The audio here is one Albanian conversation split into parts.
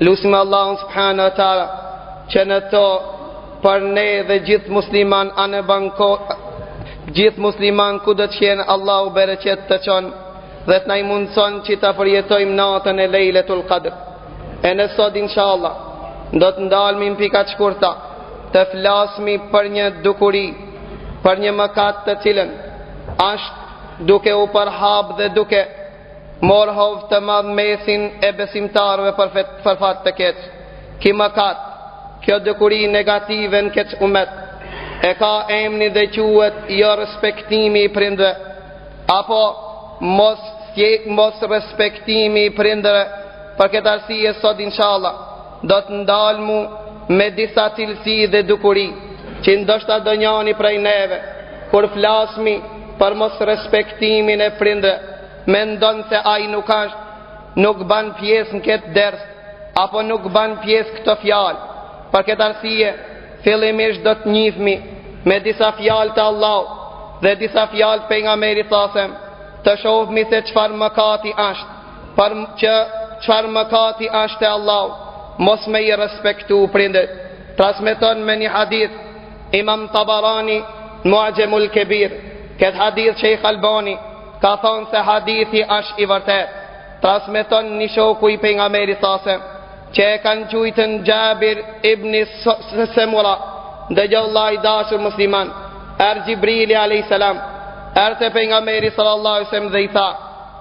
Lusim Allahun subhanahu wa taala që në to për ne dhe gjithë musliman anembanë ku gjithë musliman kudo të jenë Allahu bereqet të çon dhe të na e mundëson që ta përjetojmë natën e Lejletul Qadr. E ne sot inshallah do të ndalmi në pika të shkurta të flasmi për një dukuri, për një mëkat të cilën është duke u përhap dhe duke Marrë hov të madh mesin e besimtarëve për, fet, për fat të keq. Ky mëkat, kjo dukuri negative në këtë umet, e ka emnin dhe quhet jo respektimi i prindve, apo mos, mos respektimi i prindërve, për këtë arsye sot inshallah. Do të ndalmi me disa cilësi dhe dukuri, që ndoshta ndonjani prej neve, kur flasmi për mos respektimin e prindërve, mendon se ai nuk është, nuk ban pjesë në këtë ders, apo nuk ban pjesë këto fjalë. Për këtë arsye, fillimisht do të njihmi me disa fjalë të Allahut dhe disa fjalë të Pejgamberit a.s., të shofmi se çfarë mëkati është. Për çfarë mëkati asht te Allahu Mos me i respektu prindet Transmeton në një hadith Imam Tabarani Muxhemul Kebir Këtë hadith shejh Albani Ka thonë se hadithi asht i vërtetë Transmeton një shoku i Pejgamberit a.s. Që e kanë qujtun Xhabir ibni Semura Dëgjo vëlla i dashur musliman Erdh Xhibrili a.s. Erdh te Pejgamberi sallallahu alejhi selem dhe i tha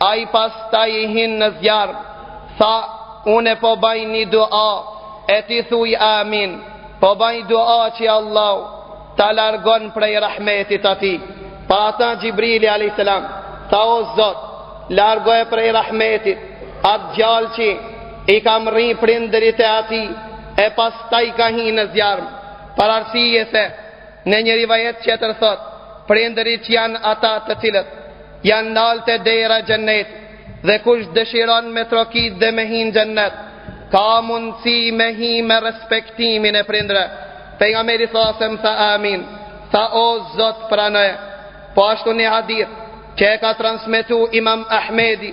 Ai pastaj hin në zjarm, tha, unë po baj një dua, e ti thuj amin, po baj dua që Allahu ta largon prej rahmetit atë. Pra tha Xhibrili a.s. tha o Zot, largoje prej rahmetit, atë djalë që i ka mrri prindërit e tij, e pastaj ka hi në zjarm, për arsye se në një rivajet tjetër thotë, prindërit janë ata të cilët, Janë nal te dera xhennetit Dhe kush dëshiron me trokit dhe me hi n'xhennet Ka mundësi me hi me respektimin e prindërve Pejgamberi a.s. tha amin Tha o zot pranoje Po ashtu një hadith Që e ka transmetu imam Ahmedi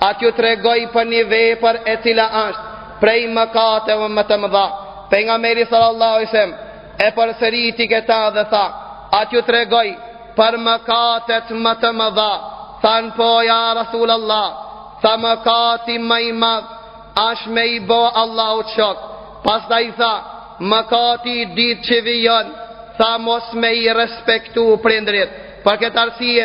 A t'ju tregoj për një vepër e cila është prej mëkateve më të mëdha? Pejgamberi sallallahu alajhi wasallam e përsëriti këta dhe tha: A t'ju tregoj për mëkatet më të mëdha? Thanë po ja Rasulullah, tha mëkati më i madh është me i bë Allahut shok. Pastaj tha: Mëkati i dytë që vijon, tha mos me i respektu prindërit. Për këtë arsye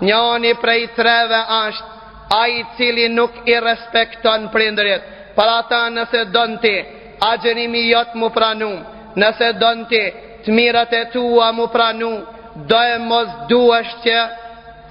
Njoni prej treve ashtë ai i cili nuk i respekton prindërit. Për ata nëse don ti, agjërimi jot mu pranu, nëse don ti, të mirat e tua mu pranu, doemos duhesh që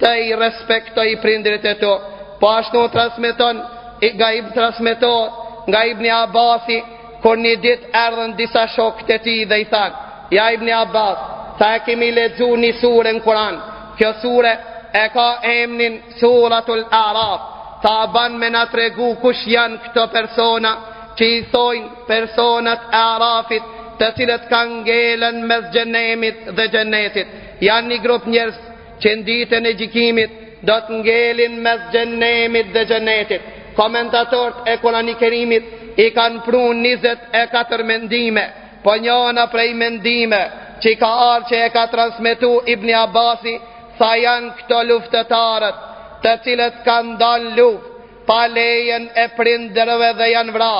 t'i respektojsh prindërit e tu. Po ashtu transmeton, nga i transmetohet nga Ibni Abasi, Kur një ditë erdhën disa shokë të tij dhe i thanë, ja Ibni Abbas, tha e kemi lexu një sure në Kuran, kjo sure e ka emnin suratul araf, tha ban me na tregu kush janë këto persona, që i thojnë personat e arafit, të cilët kanë ngelë n'mes xhehenemit dhe xhenetit, janë një grup njerëz, Që në ditën e gjykimit do të ngelin mes xhehennemit dhe xhennetit. Komentatorët e Kurani Kerimit i kanë pru 24 mendime, po njona prej mendime që i ka ardhë që e ka transmetu Ibni Abasi, tha janë këto luftëtarët të cilët kanë dalë n'luftë, pa lejen e prindërve dhe janë vra,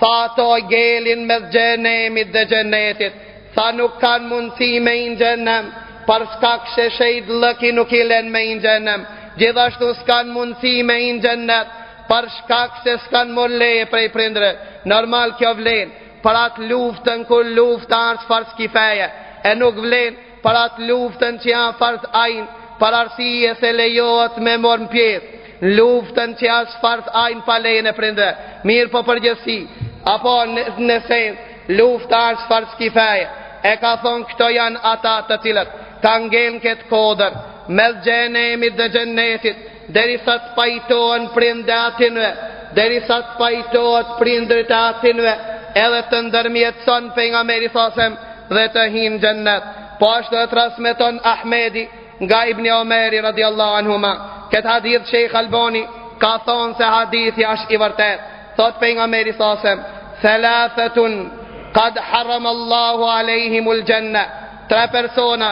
tha ata ngelin mes xhehenemit dhe xhenetit, tha nuk kanë mundësi me hi n'xhehenem, për shkak se shehidllëki nuk i len me hi n'xhehenem, gjithashtu s'kanë mundësi me hi n'xhenet, për shkak se s'kanë morrë leje prej prindërve, normal kjo vlen për atë luftën kur lufta ashtë farz kifaje, e nuk vlen, për atë luftën që janë farz ajn, për arsije se lejohet me morrën pjesë në luftën që ashtë farz ajn pa lejen e prindve, mirëpo përgjithësi, apo nëse lufta ashtë farz kifaje, e ka thonë këto janë ata të cilët, kanë ngelë n'këtë kodër, mes xhehenemit dhe xhenetit, Derisa të pajtohen prindë e atinve, derisa të pajtohet prindrit e atinve, edhe të ndërmjetëson Pejgamberi sallallahu alejhi ve sellem dhe të hinë n'xhennet. Po ashtu edhe transmeton Ahmedi nga Ibni Omeri radiallahu anhuma. Këtë hadith Shejh Albani ka thonë se hadithi ashtë i vërtetë. Thotë Pejgamberi sallallahu alejhi ve sellem, thelathetun, kad haram Allahu alejhimul xhennet, Tre persona,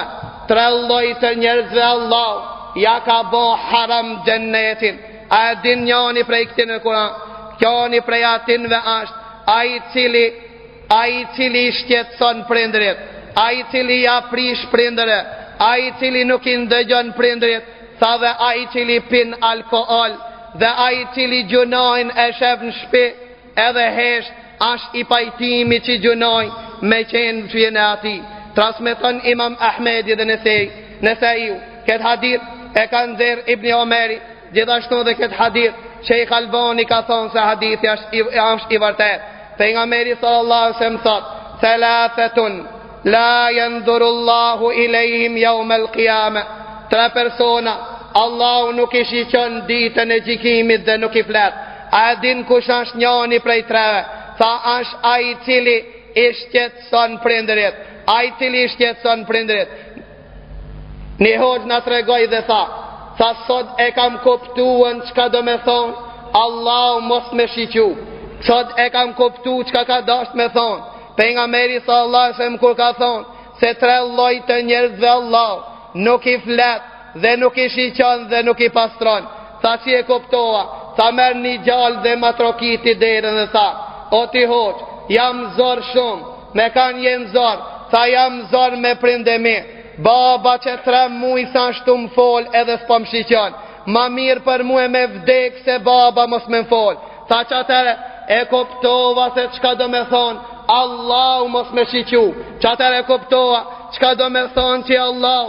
tre lloje të njerëzve Allahu ja ka bo haram xhennetin. A e din njani prej këtinve kush a, njani prej atinve ashtë ai i cili, ai i cili i shqetson prindrit, ai i cili ja prish prindrit, ai i cili nuk i ndëgjon prindrit, tha dhe ai i cili pin alkohol, dhe ai i cili gjunohin e shef në shpi, Edhe hesht ashtë i pajtimit që gjunohi me qenë n'shpijen e atij. Transmeton imam Ahmedi dhe Nesai, Nesaiu, këtë hadith e ka nxjerrë Ibni Omeri, gjithashtu dhe këtë hadith Shejh Albani ka thonë se hadithi ashtë i, ashtë i vërtetë. Pejgamberi sallallahu alejhi ve sellem thotë, thelathetun, La yandurullahu ilayhim yawm al-qiyama. Tre persona Allahu nuk i shiqon ditën e gjykimit dhe nuk i flet. A e din kush asht njani prej treve? Tha asht ai i cili i shqetëson prindërit. Ai i cili i shqetëson prindërit. Një hoxhë na tregoi dhe tha, tha sot e kam kuptu çka do me thonë, Allahu mos me shiqu. Sot e kam kuptu çka ka dasht me thonë Pejgamberi sallallahu alajhi wasallam kur ka thonë se tre lloj të njerëzve Allahu nuk i flet dhe nuk i shiqon dhe nuk i pastron. Tha si e kuptova, tha m'erdh një gjalë dhe ma trokiti derën dhe tha, o ti hoxhë, jam zor shumë, me kan je n'zor, tha jam zor me prindët e mi, baba qe tre muj s'asht tu më folë edhe s'po më shiqon, ma mirë për mu e me vdekë se baba mos me më folë, tha qatëherë e kuptova se çka do me thonë, Allahu mos me shiqu, qatëherë e kuptova çka do me thonë që Allahu,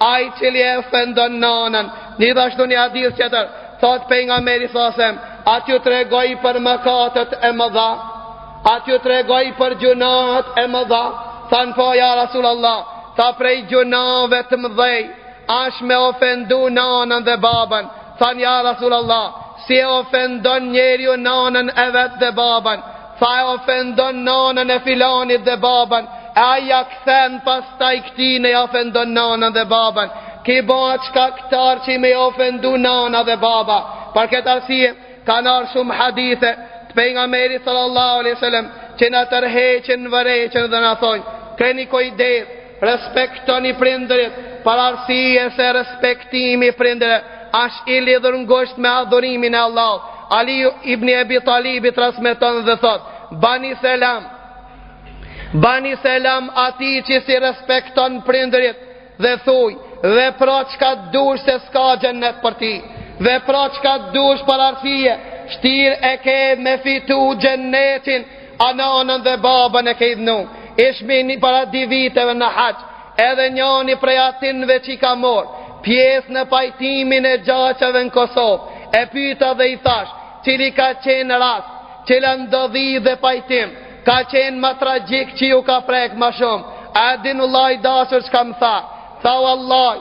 Ai i cili e ofendon nanën, gjithashtu një hadith tjetër, thotë Pejgamberi sallallahu alajhi wasallam, a t'ju tregoj për mëkatet e mëdha, a t'ju tregoj për gjynahet e mëdha, thanë po ja Rasulullah, tha prej gjynaheve të mëdhej, asht me ofendu nanën dhe babën, thanë ja Rasulullah, si e ofendon njeriu nanën e vet dhe babën, Tha e ofendon nanën e filanit dhe babën, e ai ia kthen pastaj këtij dhe e ofendon nanën dhe babën. Ky bohet shkaktar që me iu ofendu nana dhe baba. Për këtë arsye, kanë ardhë shumë hadithe të Pejgamberit sallallahu alai sallam, që na tërheqin vërejtjen dhe na thonë, keni kuj Respektoni prindërit, për arsye se respektimi i prindërve asht i lidhur ngushtë me adhurimin e Allahut. Ali ibn Abi Talibi transmeton dhe thotë: Bani selam. Bani selam atij që s'i respekton prindërit dhe thuj, vepro çka dush se s'ka xhennet për ti. Vepro çka dush, për arsye vshtirë e ke me fitu xhennetin A nanën dhe babën e ke idhnu, ishim para dy viteve në haxh, edhe njani prej atynve që ka marrë pjesë në pajtimin e gjaqeve në Kosovë, e pyta dhe i thashë, cili ka qenë rast, cila ndodhi dhe pajtim, ka qenë ma tragjik që ju ka prekë ma shumë, a e din vëlla i dashur çka më tha, tha vallah,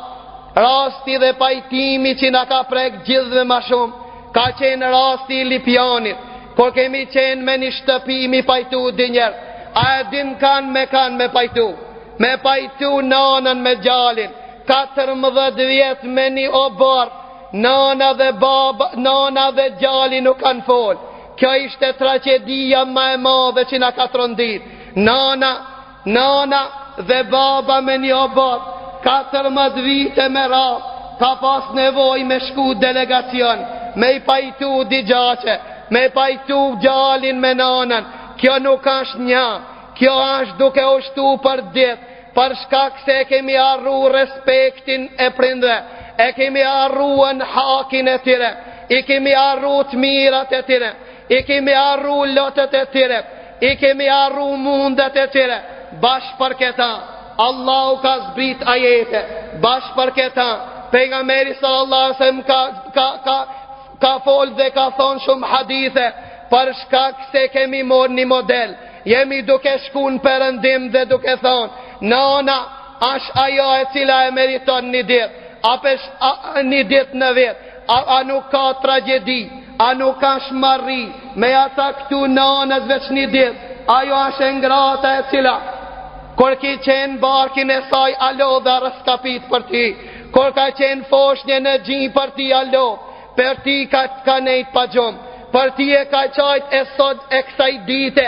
Rasti dhe pajtimi që na ka prek gjithve ma shumë, ka qenë rasti i Lipjanit, kur kemi qenë me një shtëpi me i pajtu dy njerëz, a e din kan me kan me pajtu, me pajtu nanën me gjalin, 14 vjet me një oborr, nana dhe baba, nana dhe gjali nuk kanë folë, kjo ishte tragedia ma e madhe që na ka trondit, nana, Nana dhe baba me një oborr, 14 vite me radhë, ka pas nevoj me shku delegacion, me i pajtu dy gjaqe, me i pajtu gjalin me nanën, kjo nuk ashtë nja, kjo ashtë duke u shtu për dit, për shkak se e kemi harru respektin e prindve, e kemi harru hakin e tyre, i kemi harru të mirat e tyre, I kemi harru lotët e tyre, i kemi harru mundet e tyre, bash për këta, Allahu ka zbrit ajete, bash për këta, Pejgamberi salallahu alejhi ve selem ka, ka, ka, ka fol dhe ka thonë shumë hadithe, për shkak se kemi morr një model, jemi duke shku në perëndim dhe duke thonë, nana, ash ajo e cila e meriton një dit, apesh a, një dit në vit, A, a nuk ka tragjedi, a nuk asht marri, me ja caktu nënës veç një ditë, ajo asht e ngrata e cila, kur ki qenë n'barkin e saj a lodh e rraskapit për ty, kur ka qenë foshnje në gji për ty a lodh, për ty ka, ka nejtë pa gjumë, për ty e ka qajtë e sot e kësaj dite,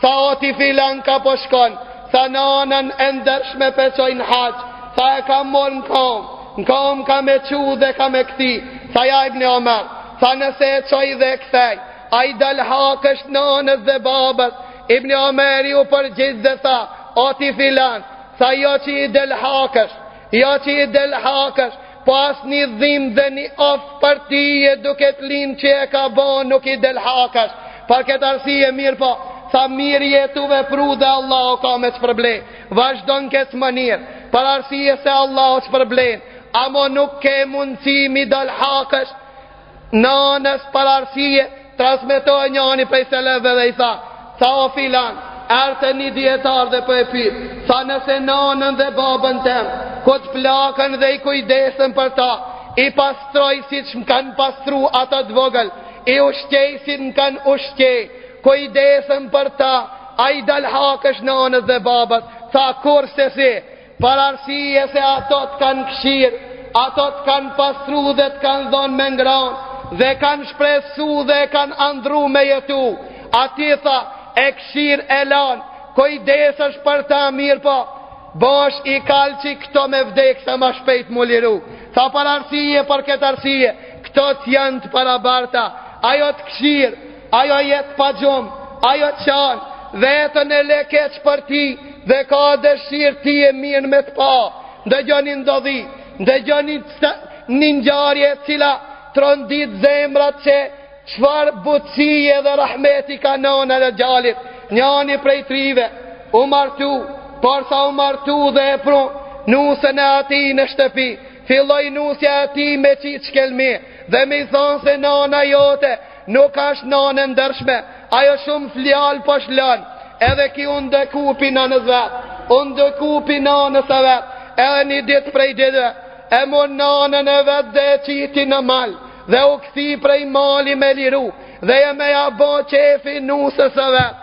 Tha o ti filan ka po shkon Tha nanën e ndershme po e çoj në haxh Tha e kam morr në kam Në kam kam me çu dhe kam me kthy Tha ja ibn Omer Tha nëse e çoj dhe e kthej A i dal hakesh nanës dhe babës Ibn Omeri u përgjigj dhe tha O ti filan Tha jo që i del hakesh Jo që i del hakesh Po as një dhim dhe një of për ty e duke të lind që e ka bo nuk i del hakesh. Për këtë arsye mirëpo, tha mirë je tu vepru dhe Allahu ka me të shpërble. Vazhdo në këtë mënyrë, për arsye se Allahu të shpërblen. Amo nuk ke mundësi m'i dal hakesh. Nënës për arsye, transmetohet njani prej selefëve dhe i tha, tha o filan, erdh te një dijetar dhe po e pyt, tha nëse nënën dhe babën tem, kur të plaken dhe i kujdesem për ta, i pastroj siç më kanë pastru ata të vogël, i ushqej si më kanë ushqy, kujdesem për ta, a i dal hakesh nënës dhe babës, tha kurrsesi, Për arsye se ato të kanë kqyrë, ato të kanë pastru dhe të kanë dhonë me ngronë, dhe kanë shpresu dhe kanë andrru me jetu, a ti tha e kqyr e lan, kujdesesh për ta mirëpo, po shikon që këto me vdekë sa ma shpejt m'u liru, tha për arsye për këtë arsye, këto të janë të parabarta, ajo të kqyr, Ajo jet pa gjumë, ajo kan, veten e le keq për ty, dhe ka dëshirë ty mirë me të pa, ndëgjoni ndodhi, ndëgjoni një ngjarje e cila trondit zemrat që çfarë butsie dhe rahmeti ka nana ndaj djalit, njani prej trive, u martu, por sa u martu dhe e pru, nusen e atij në shtëpi, filloi nusja e atij me qitë shkelmi, dhe me i thanë se nana jote, Nuk është nanë e ndershme, ajo shumë fjalë po lshon, edhe ky u ndikua prej nanës vet, u ndikua prej nanës së vet, edhe një ditë prej ditve, e mur nanën e vet dhe e qiti në mal, dhe u kthy prej mali me u liru, dhe me ja bo qefin nuses së vet,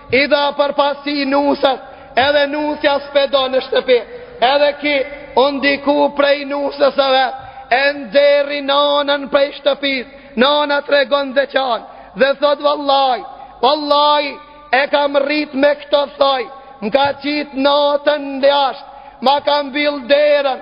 I dha përparsi nuses, edhe nusja s'pe do në shtëpi, edhe ky u ndiku prej nuses së vet, e nxeri nanën prej shtëpisë, nana tregon dhe qan, dhe thotë vallahi, vallahi, e kam rrit me këto thoj, më ka qitë natën jashtë, ma ka mbyll derën,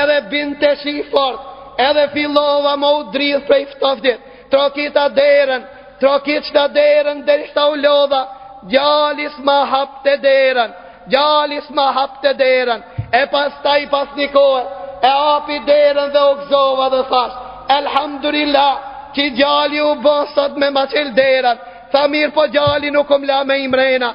edhe binte shi fort, edhe fillova me u dridh prej ftoftit, trokita derën, trokitsha derën, derisa u lodha, djali s'ma hapte derën, djali s'ma hapte derën, e pastaj pas një kohë, e hapi derën dhe u gëzova dhe thash, Elhamdulillah, që djali u bësat me ma çel derën, tha mirëpo djali nuk um la me hi mrena,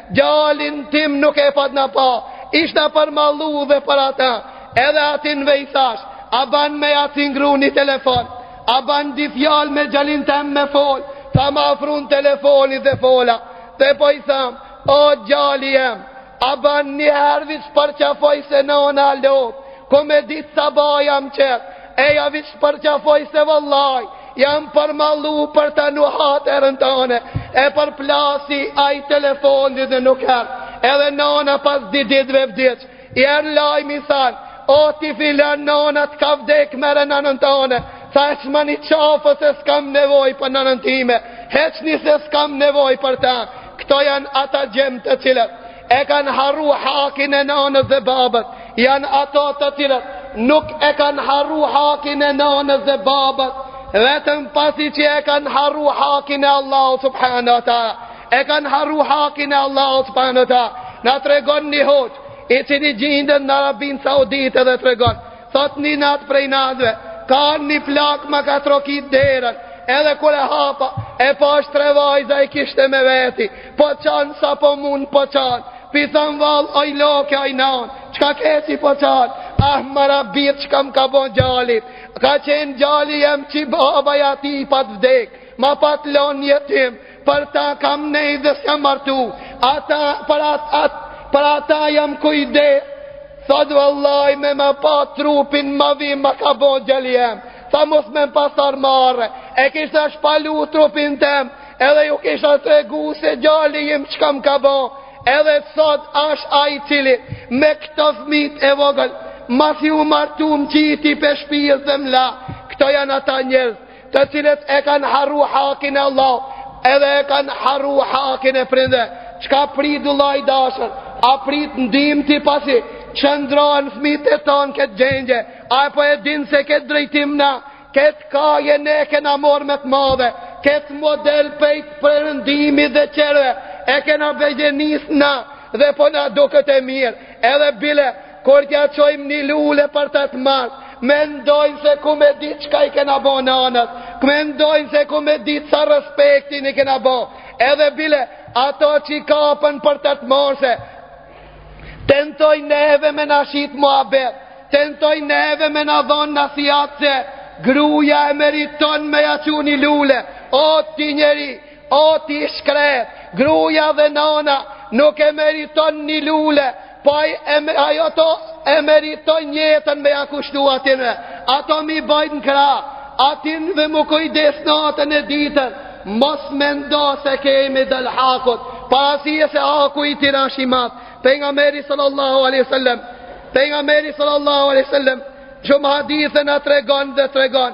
Djalin tim nuk e patna pa, ishna përmallu dhe për ata, edhe atyne u thash, a ban me ja cingru një telefon, a ban dy fjalë me djalin tem me fol, tha ma afrun telefonin dhe fola, dhe po i tham, o djali em, a ban një herë veç përqafoje se nana lot, ku me ditë sa bajam qep, Eja veç përqafoje se vallahi Jam përmallu për ta nuhat erën tane E përplasi ai telefonin dhe nuk erdh Edhe nana pas dy ditve vdiq I erdh lajmi i than O ti filan nana të ka vdek merre nanën tane Tha heqmani qafe se s'kam nevoj për nanën time Heqni se s'kam nevoj për ta Këto janë ata djem të cilët E kanë harru hakin e nanës dhe babës, janë ata të cilët nuk e kanë harru hakin e nanës dhe babës, vetëm pasi që e kanë harru hakin e Allahu subhanahu wa taala. E kanë harru hakin e Allahu subhanahu wa taala. Na tregon një hoxhë i cili gjindet në Arabinë Saudite dhe tregon Thotë një natë prej natëve, ka ardh një plakë më ka trokit derën, edhe kur e hapa, e pashë tre vajza i kishte me veti, po qan sa po mund po qan, pi tham valla, oj loke, oj nanë, çka ke qi po qan, ah more bir çka m'ka bon djali, ka qenë djali jem që babaj i tij pat vdek, ma pat lon jetim, Për ta kam nej dhe s'jam martu, ata, për ata jam kujde, thot vallahi me ma pa trupin, mavi ma ka bo gjali jem, tha mos me m'pas ardh marre, e kisha shpalu trupin tem, edhe ju kisha tregu se gjali jem çka m'ka bo, edhe sot asht ai i cili me këto fmijt e vogël, masi u martu më qiti pe shpijës dhe mla, këto janë ata njerës, të cilët e kanë harru hakin e Allahut, edhe e kanë harru hakin e prindve, çka prit vllai dashtë, a prit ndim ti, pasi, qëndrojnë fmijt e tonë n'këtë gjendje, a po e din se këtë drejtim na, këtë kahje ne e kena marrë me të madhe, këtë model pej perëndimit dhe qafirëve, e kena begjenis na, dhe po na duket e mirë, edhe bile, Kur t'ja çojmë një lule për tetë mars, mendojnë se ku me ditë çka i kena bo nanës, mendojnë se ku me ditë sa respekt i kena bo, edhe bile ato që i kapën për tetë mars e, tentojnë neve me na shit muhabet, tentojnë neve me na dhonë nasihat se, gruja e meriton me ja çu ni lule, o ti njeri, O ti shkret, gruja dhe nana nuk e meriton një lule, po ato e meriton jetën me ja kushtu atynve. Ato me i bajt n'krah, atynve m'u kujdes natën e ditën, mos mendo se kemi dal hakut, për arsye se haku i tyne asht i madh, Pejgamberi sallallahu aleyhi sallam, shumë hadithe na tregon dhe tregon,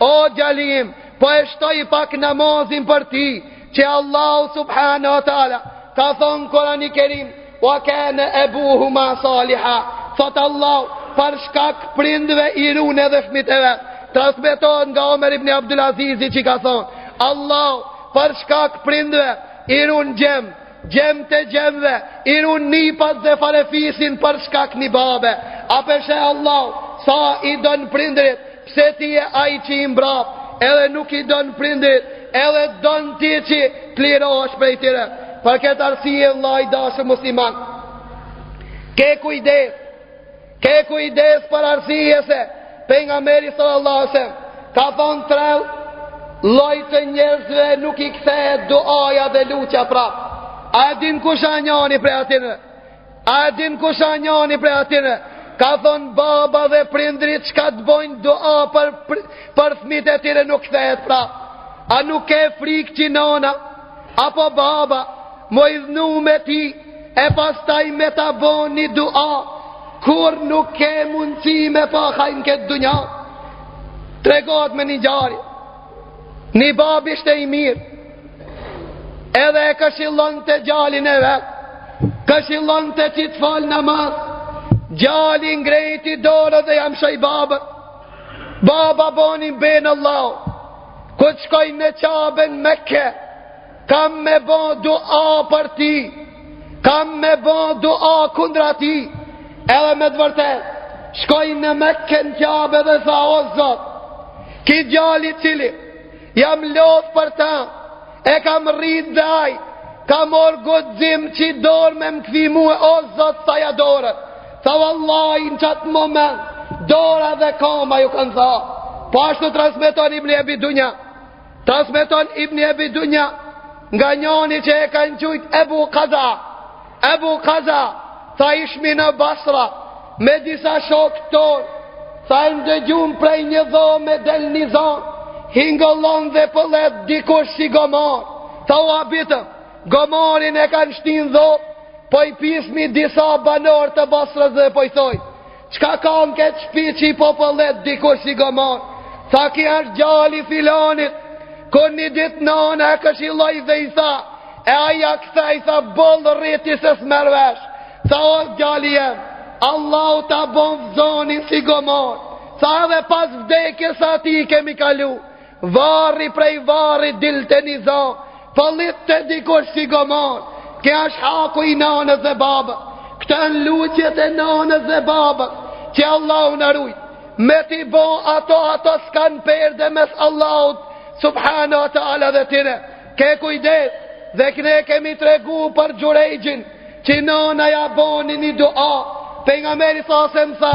O djali im, po e shtoj pak namazin për ti, që Allahu subhanu wa ta'ala, ka thonë Kurani kerim, wa kane ebuhuma saliha, thotë Allah, për shkak prindve i run edhe fmijt e vet, transmitohet nga Omer ibn Abdul Azizi që ka thonë, Allah, për shkak prindve i run gjem, Gjemt e gjemve, i run nipat dhe farefisin për shkak një babe. A pe sheh Allahu, sa i donë prindrit, pse ti je ai që i mbrap, edhe nuk i donë prindrit, edhe donë ti që të lirohesh prej tyre. Për këtë arsye, vlla i dashtë musliman, ke kujdes, Ke kujdes për arsijese, për nga meri së Allahëse, ka thonë trell, lojtë të njerëzve nuk i kthe duaja dhe lutja pra. A e din kusha njani për atinë? A e din kusha njani për atinë? Ka thonë baba dhe prindri që ka të bojnë dua për, për, për thmit e tire nuk kthe e pra. A nuk e frikë që nona, apo baba, mojë dhnu me ti, e pastaj me ta bo një dua, kur nuk ke mundësi me pa hajnë këtë dunja, tregohet me një ngjarje, një bab ishte i mirë, edhe e këshillonte gjalin e vet, këshillonte që të falë namaz, gjali ngrejti dorë dhe ja mshoj babës, baba boni be n'Allah, kur të shkoj në Qabe n'Mekë, Kam me bo dua për ti, kam me bo dua kundra teje, edhe me të vërtetë, shkoj në Mekë në Qabe dhe tha o zot, ki gjal i cili, jam lodh për ta, e kam rritë dhe aj, ka morë guxim qi dorë me më kthy mue o zot thaja durt, tha vallahi në qatë moment, dora dhe koma ju kanë tha, po ashtu transmeton Ibn Abi Dunya, Transmeton Ibn Abi Dunya nga njani që e kanë qujt Abu Qaza. Abu Qaza tha ishmi në Basra me disa shokë tonë. Tha e ndëgjum prej një dhomë me dal një za. Hingëllon dhe pëllet dikush si gomar. Tha u habitëm, gomarin e kanë shti n'dhomë, po i pismi disa banorë të Basrës dhe po i thojmë. Qka ka në këtë shpi qi po pëllet dikush si gomar? Tha ki është gjali i filonit, kur një ditë nana e këshilloj dhe i tha, e ai ja kthej tha boll briti se s'merr vesh, tha o gjali jem, Allahu ta boftë zonin si gomar, tha edhe pas vdekjes atij i kemi kalu, Varri prej varri dilte një za, pëllitte dikush si gomar, ki është haku i nanës dhe babës, kto janë lutjet e nanës dhe babës, që Allahu na rujt, me t'i bo ato ato s'kanë perde mes Allahut, subhanehu ve teala dhe tyne, ke kujdes, dhe këne kemi tregu për Xhurejxhin, që nana ja boni një dua, për nga meri sa se më tha,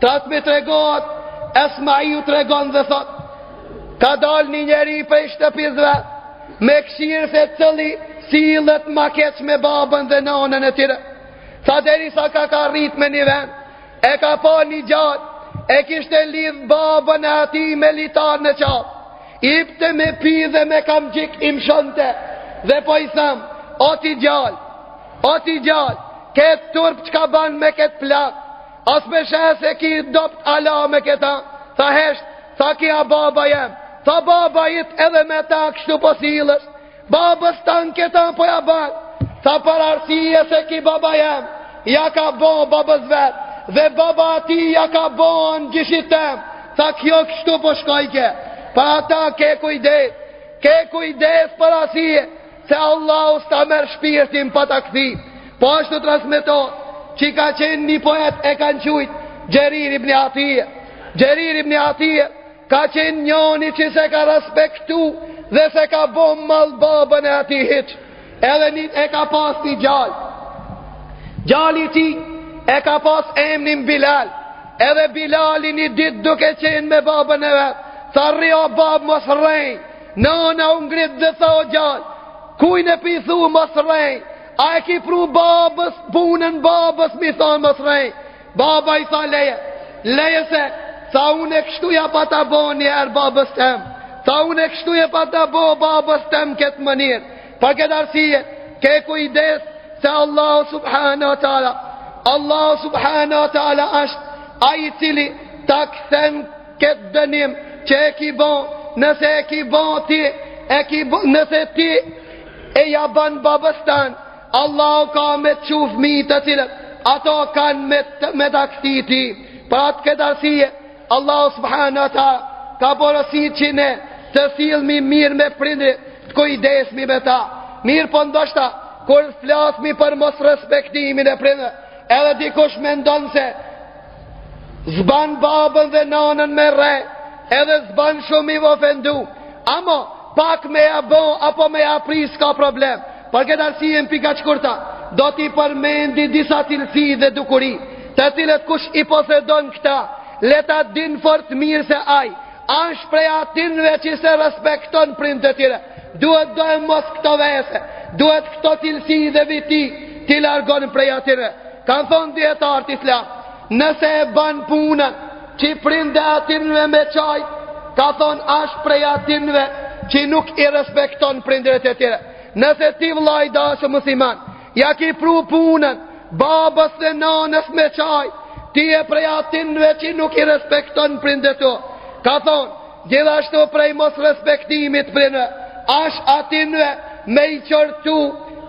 Tash me tregohet, Esmaiu tregon dhe thot, ka dal një njeri prej shtëpisë vet, me kshirë se cili sillet ma keq me babën dhe nonën e tyre. Tha derisa ka ka arrit me një vend, e ka pa një gjalë, e kishte lidhë babën e atij me litar në qafë, i bite me te dhe me kamxhik i mshonte, dhe po i them, o ti gjalë, o ti gjalë, ki turp çka ban me këtë plakë, A s'e sheh se ki i dobt ala me këta, tha hesht, tha ki a baba jem, tha baba jit edhe me ta kështu po sillesh, babës tan këta po ja ban, tha për arsije se ki baba jem, ja ka bo babës vet, dhe baba atij ja ka bon gjyshit tem, tha kjo kështu po shkojke, për ata ke kujdes, ke kujdes për arsije, Se Allahu s'ta merr shpirtin pa ta këthi, po ashtu transmetohet, që ka qenë një poet e kanë qujtë, Xherir ibn Atije. Xherir ibn Atije ka qenë njoni që s'e ka respektu dhe s'e ka bo madh babën e atij hiç. Edhe një e ka pas një djalë. Djali i tij e ka pas emnin Bilal. Edhe Bilali një ditë duke qenë me babën e vet. Tha rri o babë mos rrej. Nana u ngrit dhe tha o djalë, kujna p'i thu mos rrej, a e ki pru babës, punën babës me i thanë mos rrej, baba i tha leje, leje se, tha unë e kështu ja pata bo një herë babës tem, tha unë e kështu ja pata bo babës tem këtë mënyrë, për këtë arsye, ki kujdes, se Allah subhanehu wa ta'ala, Allah subhanehu wa ta'ala është ai i cili ta kthen Këtë dënim që e ki bo, nëse e ki bo ti, e ki bo, nëse ti ja ban babës tanë, Allahu ka me të çu fëmi të cilët, ato kanë me, me ta kthy ti. Pra për këtë arsye, Allahu subhanehu ta, ka porosit që ne të sillmi mirë me prindrit, të kujdesmi me ta. Mirëpo ndoshta, kur flasmi për mosrespektimin e prindrit, edhe dikush mendon se, S'ban babën dhe nanën me rreh, edhe s'ban shumë me i ofendu, ama pak me ja bo, apo me ja prish s'ka problem. Për këtë arsye n'pika t'shkurta, do t'i përmendi disa cilësi dhe dukuri, të cilat kush i posedon këta, le ta din fort mirë se ai, Asht prej atynve që s'i respekton prindët e tyre Duhet doemos këto vese Duhet këto cilësi dhe veti T'i largon prej atynve Kanë thonë dijetarët islam Nëse e ban punën Që prindve atynve me qajt Ka thonë asht prej atynve Që nuk i respekton prindët e tyre Nëse ti vlla i dashtë musliman Ja ki pru punën, babës dhe nanës me qajt, ti je prej atynve që nuk i respekton prindët. Ka thonë, gjithashtu prej mosrespektimit prindve, asht atynve me i qortu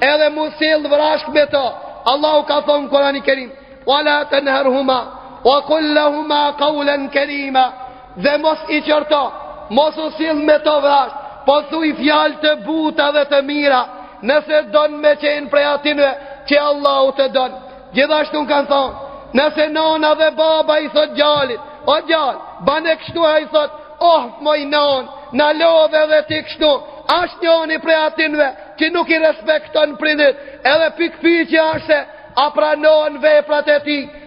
edhe m'u sjell vrazhd me to. Allahu ka thonë në Kurani Kerim, wa la tenherhuma, wa kul lahuma kaulen kerima, Dhe mos i qorto, mos u sill me to vrazhd, po thuj fjalë të buta dhe të mira, nëse don me qenë prej atynve që Allahu të don. Gjithashtu në kanë thonë, nëse nona dhe baba i thot djalit, o djal, bane kështu ai thot, oh moj non, na lodhe dhe ti kështu, ashtë njoni prej atynve që nuk i respekton prindit, edhe pikpytja ashtë se, a pranohen veprat e tij,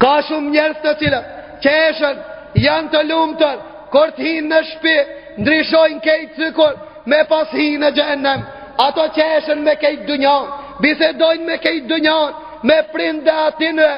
Ka shumë njerëz të cilët qeshën, janë të lumtur, kur të hinë në shpi, ndryshojnë kejt sikur me pas hi në xhehnem. Ato qeshën me kejt dynjan, bisedojnë me kejt dynjan, me prindët e atinve,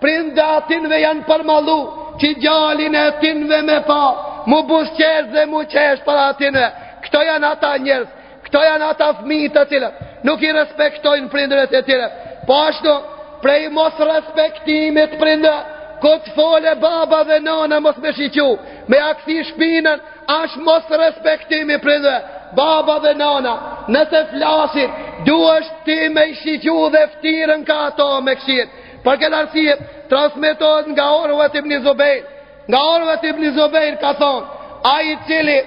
prindët e atinve janë përmallu, që gjalin e atinve me pa, m'u buzëqesh dhe m'u qesh para atinve. Këto janë ata njerëz, Këto janë ata fëmijë të cilët nuk i respektojnë prindërit e tyre. Po ashtu, prej mosrespektimit të prindëve, kur të folë baba dhe nana mos me shiqu, me ia kthy shpinën, ashtë mosrespektim i prindëve, baba dhe nana, nëse flasin, duhesh ti me i shiqu dhe ftirën ka ato me kthy. Për këtë arsye, transmetohet nga Urvet ibn Zubejr, Nga Urvet ibn Zubejr ka thonë, ai i cili,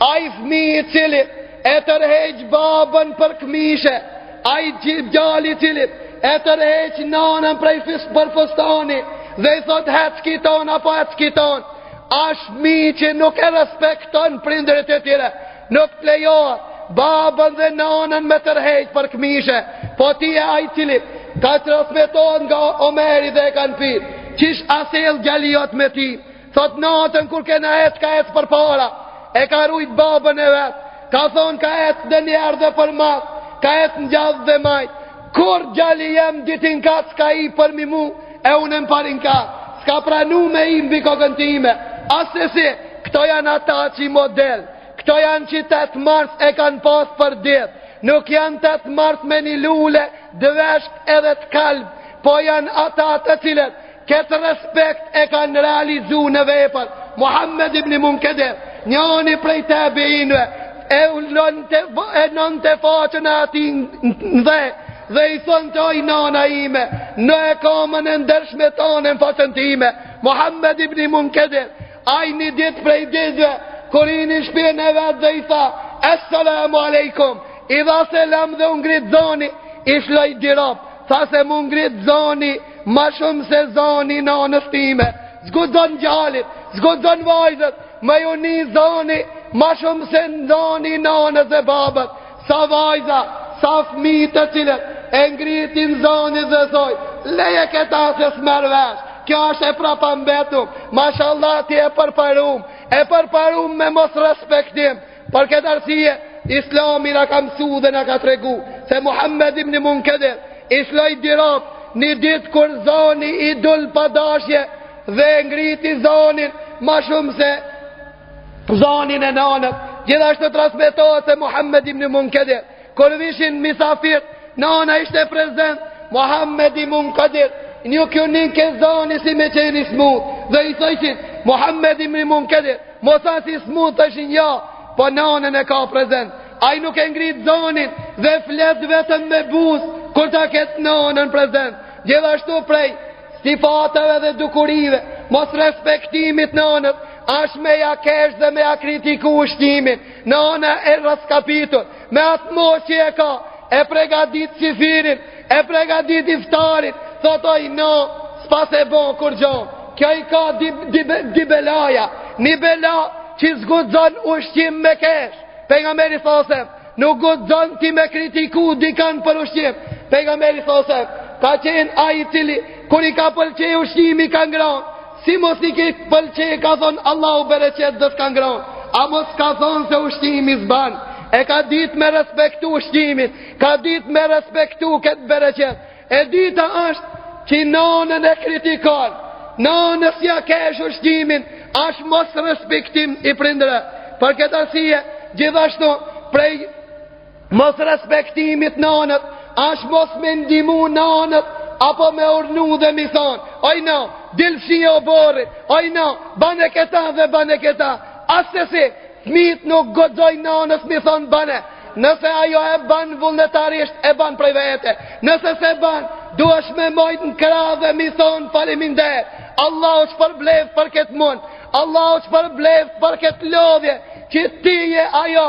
ai fmi i cili, e tërheq babën për këmishe, ai gjal i cili, e tërheq nanën prej fisë për fustani, dhe i thot hec kit anë apo hec kit anë, ashtë fmi që nuk e respekton prindërit e tire, Nuk të lejohet babën dhe nanën me tërheq për këmishe, po ti je ai i cili, ka transmetohet nga Omeri dhe e kanë pirë, qish a sell gjali jot me ti, thot natën kur kena ec ka ec përpara, e ka rujt babën e vet, ka thonë ka ec dhe njerë dhe përmas, ka ec n'gjathtë dhe majtë, kur gjali jem ditin kat s'ka hip përmi mu, E unë m'parin kat, s'ka pranu me hip mbi kokën time. Asesi, këto janë ata që i model, këto janë që 8 mars e kanë pas përditë, nuk janë 8 mars me një lule, të vyshk edhe të kalbë, po janë ata të cilët, këtë respekt e kanë realizu në vepër. Muhammed ibn Munkedir, njoni prej tabiinve, E ulte, e vnonte faqen e atij në dhe, dhe i thonte oj nana ime, vnoje kamën e ndershme tane në faqen time, Muhammed ibn Munkedir, ai një ditë prej ditëve, kur hini n'shpinë e vet dhe i tha, Esselamu alejkum, i dha selam dhe u ngrit zoni, i lshoi dy rob, tha se m'u ngrit zoni, ma shumë se zoni i nanës time, s'guxon gjalit, s'guxon vajzës, Me ju ni zani, ma shumë se zoni i nanës e babës, sa vajza, sa fmi të cilët, e ngritin zanin dhe thojn, leje këta se s'merr vesh, kjo është e prapambetum, mashallah ti e përparum, e përparum me mosrespektim, Për këtë arsye, Islami na ka msu dhe na ka tregu se Muhammed ibn Munkedir i lshoi dy rob një ditë kur zoni i dul pa dashje dhe ngriti zonin ma shumë se zonin e nanës. Gjithashtu transmetohet se Muhammed ibn Munkedir Kur vishin misafir, nana ishte prezent, Muhamed ibn Munkadir, nuk ju ninke zani si me qen i smut, dhe i thojshin, Muhamed ibn Munkadir, mos asht i smut, thojshin jo, po nanën e ka prezent, ai nuk e ngrit zanin, dhe flet vetëm me buz, kur ta ketë nanën prezent, gjithashtu prej, sifateve dhe dukurive, mos respektimit nanës, ashtë me ja kesh dhe me ja kritiku ushqimin, nana e raskapitur, Me atë moshë që e ka, e pregadit syfyrin, e pregadit iftarin, thot oj no, s'paske bon kurgjo, kjo i ka dy, dy, dy belaja, një bela që s'guxon ushqim me kesh, Pejgamberi thosem, nuk guxon ti me kritiku dikan për ushqim, Pejgamberi thosem, ka qenë ai i cili, kur i ka pëlqe ushqimi ka ngronë, Si mos i ka pëlqe ka thonë Allahu bereqet dhe s'ka ngron Ama s'ka thonë se ushqimi s'ban E ka dit me respektu ushqimin Ka dit me respektu këtë bereqet E dyta është që nonën e kritikon Nonës ja kesh ushqimin Asht mos respektim i prindve Për këtë arsye gjithashtu prej Mos respektimit nanës, ashtë mos me ndihmu nanës, apo me urdhnu dhe mi thonë, oj na, dil fshi oborrin, oj na, bane këta dhe bane këta, assesi, fmit nuk guxojn nanës mi thonë bane, nëse ajo e banë vullnetarisht, e banë prej vete, nëse s'e banë, duhesh me majtë në krah dhe mi thonë faleminderit, Allahu t'shpërbleftë për këtë mund, Allahu t'shpërbleftë për këtë lodhje, që ti je ajo,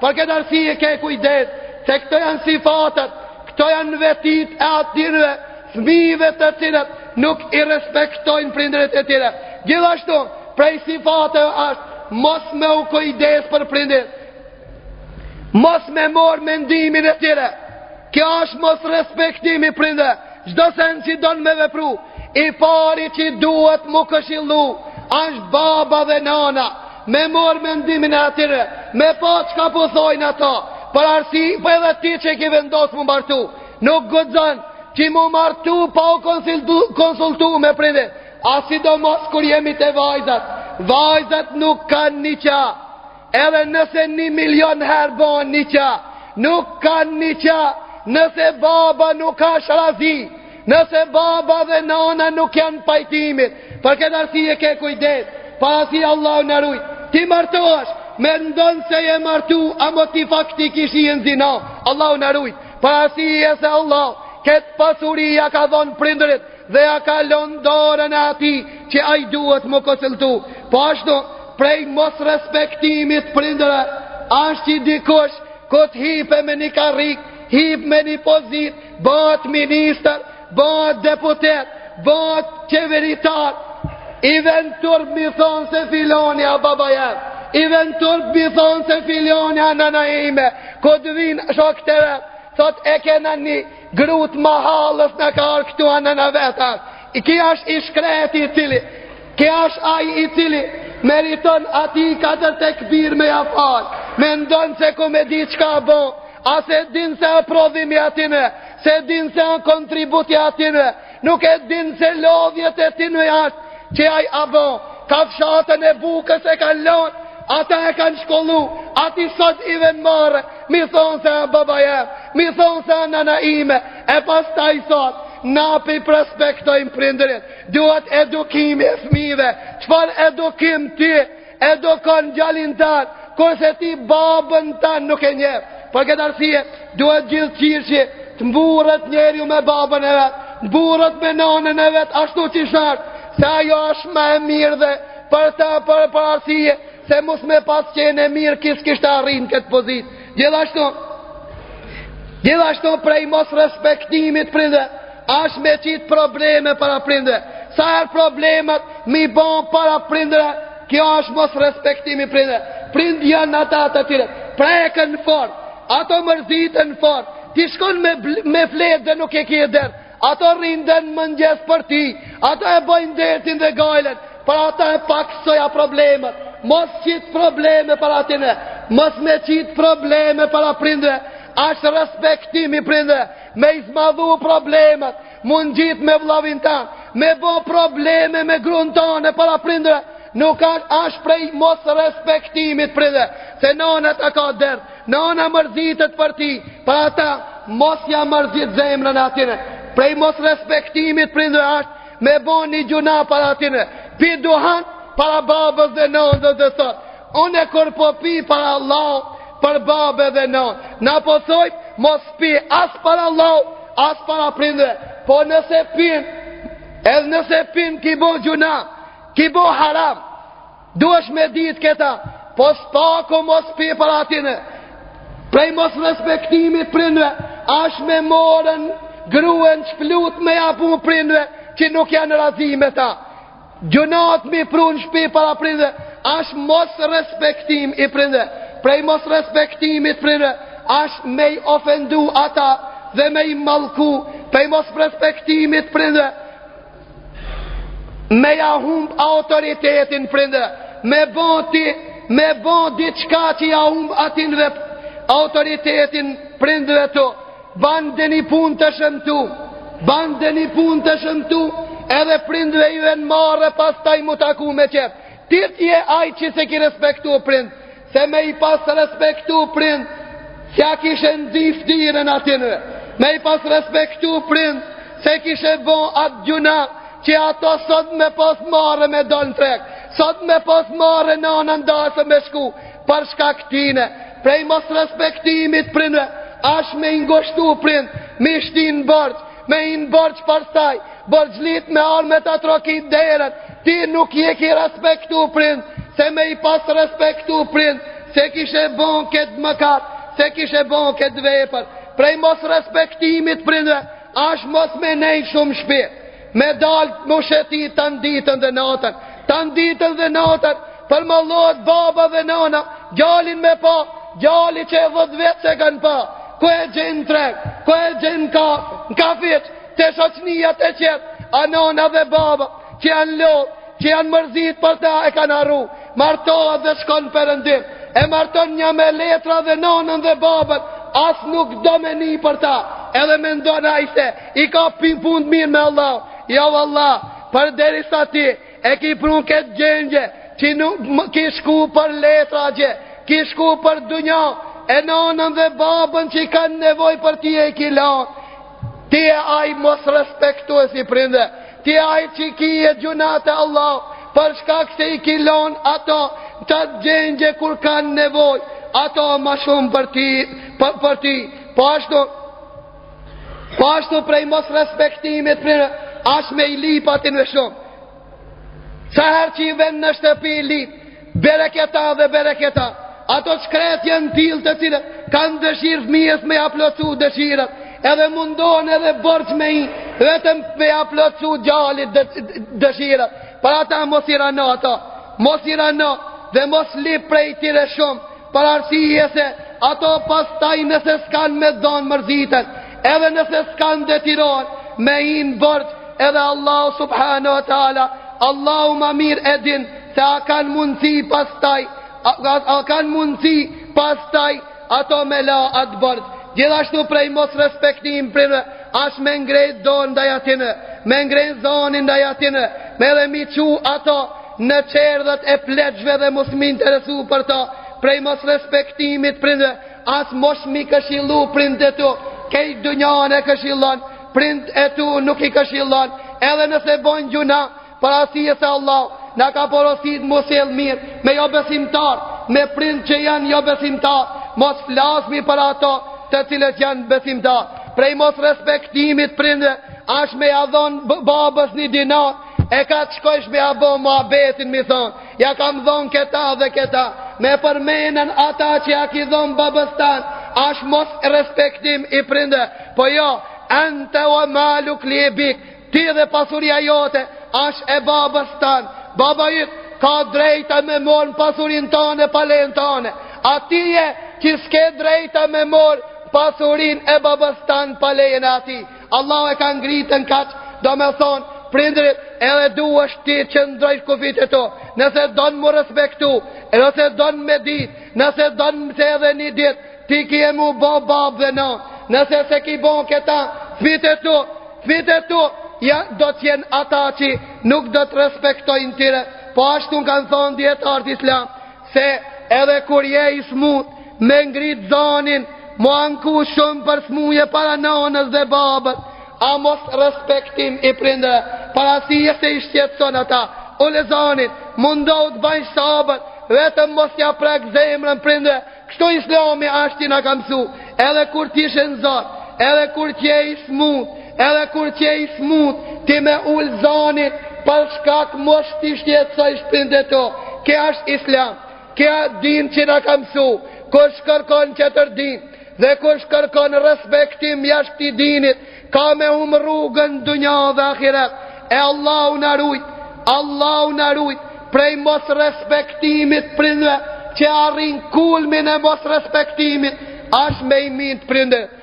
Për këtë arsye ke kujdes, se këto janë sifatet, këto janë vetit e atyre fëmijëve të cilët nuk i respektojnë prindërit e tyre. Gjithashtu, prej sifateve është mos me u kujdes për prindit, mos me mor mendimin e tyre. Kjo është mos respektim i prindve. Çdo sen që don me vepru, i pari që duhet m'u këshillu, është baba dhe nana. Me morë mendimin e atyre, me pa çka po thojnë ata, për arsye po edhe ti që ki vendosë m'u martu, nuk guxon që m'u martu pa u konsultu, konsultu me prindë, a sidomos kur jemi te vajzat, vajzat nuk kanë niqa, edhe nëse një milion herë bon niqa, nuk kanë niqa, nëse baba nuk asht razi, Nëse baba dhe nana nuk janë pajtimit, për këtë arsye ke kujdes, për arsye Allahu na rujt. Ti martohesh, mendon se je martu, ama ti faktikisht je në zina, Allahu na rujt, për arsye se Allah, këtë pasuri ja ka dhonë prindrit, dhe ja ka lonë n'dorën e atij, që ai duhet me konsultu, po ashtu, prej mosrespektimit prindve, ashtë që dikush, kur t'hipe me një karrik, hipe me një pozit, Bëhet minister, bëhet deputet, bëhet qeveritar, i vjen turp mi thonë se filoni a baba jem, i vjen turp mi thonë se filoni a nana ime, kur të vinë shokt e vet, thot e kena një gru t'mahallës na ka ardh këtu a nana vet a, ky është i shkreti i cili, ky është ai i cili, meriton ati katër tekbir me ja fal, mendon se ku me dit çka bo, A s'e din se a prodhim i atyne, s'e din se a kontribut i atyne, nuk e din se lodhjet e tyne janë, që ai a bo, kafshatën e bukës e kanë lanë, ata e kanë shkollu, atij sot i vjen marre, mi thonë se a baba jem, mi thonë se a nana ime, e pastaj thot, na p'i respektojmë prindërit, duhet edukimi i fmive, çfarë edukim ti, Edukon djalin tanë, kurse ti babën tanë nuk e njeh. Për këtë arsye, duhet gjithqysh të mburret njeriu me babën e vetë, të mburret me nanën e vetë, ashtu qysh a, se ajo është ma e mirë dhe për ta për, për arsye se mos me pas qenë e mirë, ky s'kishte arrinë këtë pozitë. Gjithashtu, gjithashtu prej mosrespektimit prindve, ashtë me qitë probleme para prindve. Sa herë problemet mi bon para prindve, kjo ashtë mosrespektim i prindve. Prind janë ata të tyre, preken fort, ato mërziten fort, ti shkon me, me fletë dhe nuk e ke dert, Ato rrinë deri mëngjes për ty, ato e bojnë dertin dhe gajlen, për ata e paksoja problemet, mos qit probleme para atyne, mos me qitë probleme para prindve, ashtë respektim i prindve, me i zmadhu problemet, m'u ngjitë me vllavin tan, me bo probleme me grun tane para prindve, nuk ashtë prej mosrespektimit prindve, se nana ta ka dert, Nëna mërzitet për ty, për ata mos ja mërzit zemrën atyne. Prej mosrespektimit prindve ashtë, me bo një gjynah para atyne. Pi duhan para babës dhe nanës dhe thot, unë kur po pi para Allahut, para babe dhe nane. Na po thojmë, mos pi as para Allahut, as para prindve. Po nëse pin, edhe nëse pin, ki bo gjynah, ki bo haram. Duhesh me ditë këta, po s'paku mos pi para atyne, prej mos respektimit prindve, ashtë me marrë një grue n'shpi me jau pru prindve, që nuk janë razi me ta. Gjynahet m'i pru n'shpi para prindve, ashtë mos respektim i prindve, prej mos respektimit prindve, ashtë me i ofendu ata dhe me i mallku, prej mos respektimit prindve, me ja humb autoritetin prindëve, me bo ti, me bo ti diçka që ja humb atynve autoritetin prindëve tu, ban ndonji punë të shëmtut, ban ndonji punë të shëmtut, edhe prindëve ju vjen marre, pastaj m'u taku me gjint, ti je aj që s'i ki respektu prindt, Se me i pas respektu prindt, s'ja kishe nxi ftyrën atynve. Me i pas respektu prindt, s'e kishe bo atë gjynah, që ato sot me pas marre me dalë në treg. Sot me pas marre në ndonji dasëm me shku, për shkak tandin. Prej mos respektimit prindve, ashtë me i ngushtu prindt, me shti n'borxh, Me hi në borxh pastaj, borxhlit me ardh me të trokit n'derë, ti nuk i ki respektu prindt, se me i pas respektu prindt, s'e kishe bon këtë mëkat, s'e kishe bon këtë vepër, prej mos respektimit prindve, asht mos me nejt shumë n'shpi, me dalë m'u shetit tan ditën dhe natën, tan ditën dhe natën, Përmallohet baba dhe nana, gjalin me pa, gjali qe dhetë vjet s'e kanë pa, ku e gjen n'treg, ku e gjen ka, në kafiq, te shoqnija te gjint, a nana dhe baba, që janë lodh, që janë mërzit për ta e kanë harru, martohet dhe shkon n'perëndim, e marton një me letra dhe nanën dhe babën, as nuk do me ni për ta, edhe mendon ai se i ka pun punt mirë me Allahun, jo vallah, përderisa ti, E ki pru n'këtë gjendje, që nuk më ki shku për letra, qe ki shku për dynja, e nanën dhe babën që kanë nevojë për ti i ki lanë. Ti je aj mos respektuesi i prindve, ti je aj që ki gjynah te Allahu, për shkak se i ki lanë ato, n'atë gjendje kur kanë nevojë, ato ma shumë për ti, për, për ti, po ashtu, Po ashtu prej mos respektimit pr ashtë me i lyp atynve shumë. Sa herë që vjen në shtëpi i lyp, bjere këta dhe bjere këta, ato shkretët janë t'tillë të cilët, kanë dëshirë fëmijës me ja plotësu dëshirat, edhe mundohen edhe borxh me hi, vetëm me ja plotësu gjalit dëshirat, për ata mos i rano ato, mos i rano dhe mos lyp prej tyre shumë, Për arsye se ato pastaj nëse s'kan me dhonë mërziten, edhe nëse s'kan detyrohen me hi në borxh, edhe Allahu subhanu wa ta'ala, Allahu ma mirë e din, se a kanë mundësi pastaj, a, a, a kanë mundësi pastaj, ato me la atë borxh. Gjithashtu prej mosrespektimit prindve, ashtë me ngrejt zonin ndaj atyne, me ngrejt zonin ndaj atyne, edhe m'i çu ato, në çerdhet e pleqve dhe mos m'u interesu për ta, prej mosrespektimit prindve, asht mos m'i këshillu prindët e tu, krejt dynjanë e këshillon, prindët e tu nuk i këshillon, edhe nëse bojnë gjyna, për arsye se Allahu na ka porosit m'u sjell mirë, me jobesimtarë, me prind që janë jobesimtarë, mos flasmi për ato të cilët janë besimtarë, prej mosrespektimit prindve, asht me ja dhon babës një dinar, E ka të shkojsh me e bo muhabetin me i thonë, ja kam dhonë këta dhe këta, me përmen ata që ja ki dhonë babës tan, ashtë mosrespektim i prindve, po jo, ente ua maluke li ebik, ti dhe pasuria jote, ashtë e babës tan, baba jyt ka të drejta me morë në pasurin tane, pa lejen tane, a ti je që s'ke të drejta me morë pasurin e babës tan pa lejen e atij, Allahu e ka ngrit në kaq, domethonë, prindrit edhe duhesh t'i qëndrojsh kufit e tu, nëse donë m'u respektu, e nëse donë me dit, nëse donë se edhe një dit, ti ki me u bo babë dhe nanë, nëse s'e ki bo këta, fmit e tu, fmit e tu, ja do t'jenë ata që nuk do t'respektojnë ty, po ashtu na kanë thonë dijetarët islam, Se edhe kur je i smut me ngrit zonin, m'u anku shumë për smuje para nonës dhe babës, a mosrespektim i prindëve, për arsye se i shqetson ata, ule zonin, mundohu të bajsh sabër, vetëm mos ja prek zemrën prindëve, kështu islami asht qi na ka msu, edhe kur t'ishen zonë, edhe kur t'je i smut, Edhe kur t'je i smut, ti me ulë zanin, për shkak mos t'i shqetësojsh prindët e tu. Ky ashtë islam, ky ashtë din që na ka msu, kush kërkon tjetër din, dhe kush kërkon respektim jashtë ktij dinit, ka me hum rrugën dynja dhe ahiret. E Allahu na rujt, Allahu na rujt, prej mosrespektimit prindve, që arrin kulmin e mosrespektimit, ashtë me i myt prindët.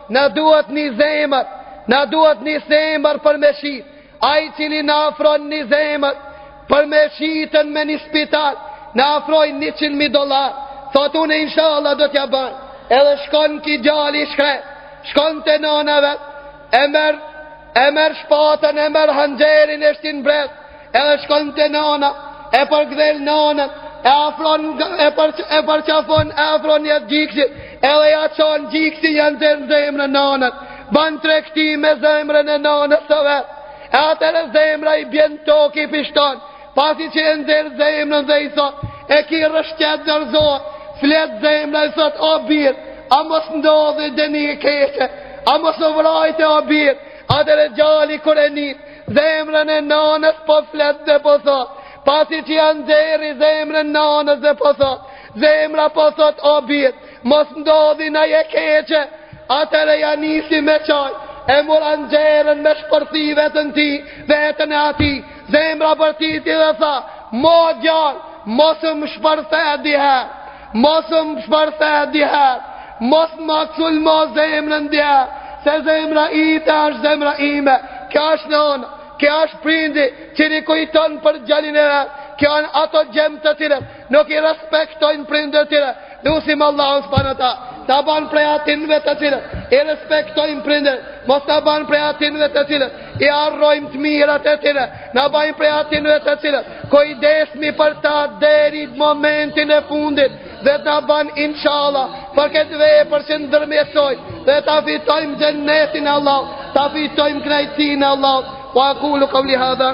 Na duhet një zemër, na duhet një zemër për me shit, ai i cili na afron një zemër për me shit në një spital, na afrojnë njëqind mi dollarë, thot unë inshallah do t'ja banë, edhe shkon ky djali i shkret, shkon te nona vet, e merr, E merr shpatën, e merr hanxherin, e shtin n'brez, edhe shkon te nana, e përkdhel nanën, e afron, e, për, e përqafon, e afron njat gjiksit, edhe ja çan gjiksin ja nxerr zemrën nanës, ban tregti me zemrën e nanës së vet, e atëherë zemra i bjen n'tokë i pshton, Pasi që e nxerr zemrën dhe i thot, e ki rrëshqet dhe rrëzohet, flet zemra dhe i thot, o bir, a mos ndodhi ndonji e keqe, a mos u vrajte o bir, atëherë gjali kur e nin zemrën e nanës po flet dhe po thot, pasi që ja nxerri zemrën nanës dhe po thot, zemra po thot o bir, mos ndodhi naj e keqe, atëherë ja nisi me qaj, e mur hanxherin me shpërthi veten tij, veten e atij, Zemra përsëriti dhe tha, mo gjal, mos më shpërthe dy herë, mos më shpërthe dy herë, mos ma shkul mo zemrën dy herë, se zemra jote është zemra ime, kjo është nona, ky është prindi, që rri kujton për gjalin e vet, kjo në ato gjem të cilët, Nuk i respektojnë prindët e tyre, lusim Allahun subhanehu ve teala, na ban prej atyneve të cilët i respektojmë prindët, mos na ban prej atyneve të cilët i harrojmë të mirat e tyne, na ban prej atyneve të cilët kujdesemi për ta deri momentin e fundit, dhe na ban inshallah, për këtë vepër si ndërmjetsues, dhe ta fitojmë xhenetin e Allahut, ta fitojmë knaqsinë e Allahut, wa ekulu kavli hadha,